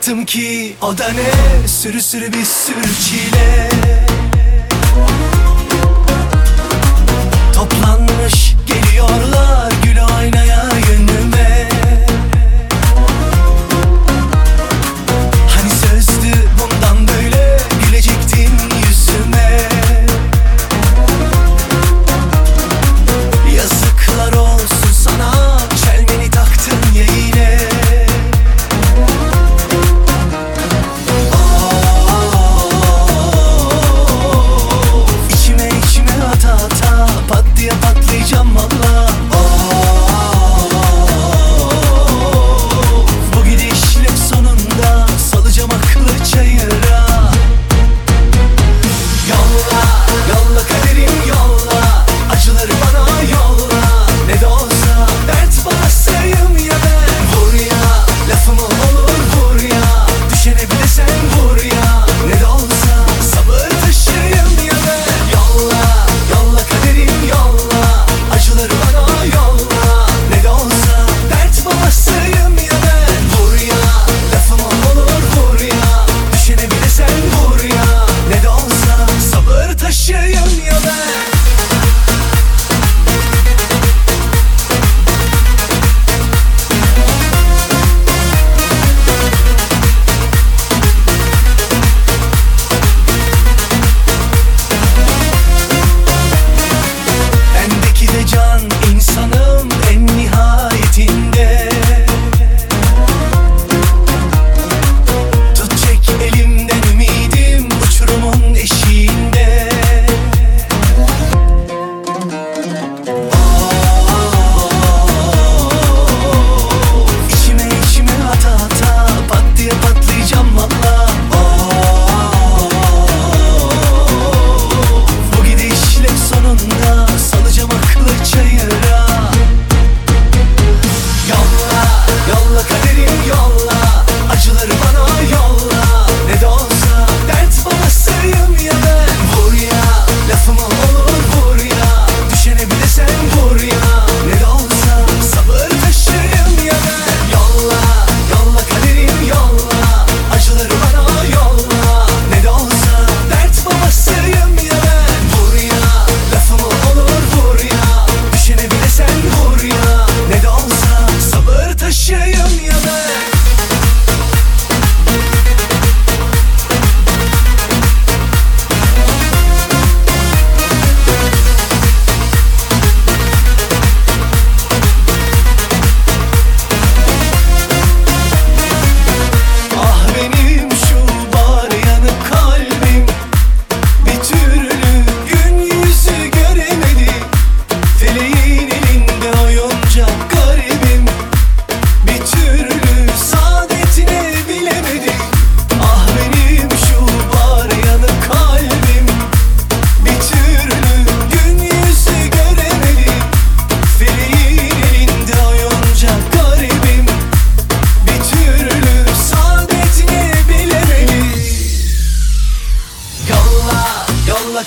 baktım ki o da ne? Sürü sürü bir sürü çile.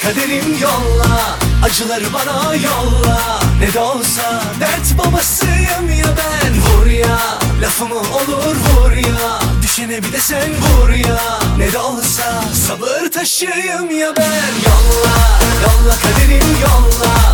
Kaderim yolla Acıları bana yolla. Ne de olsa dert babasıyım ya ben. Vur ya lafımı olur vur ya. Düşene bir de sen vur ya. Ne de olsa sabır taşıyım ya ben. Yolla yolla kaderim yolla.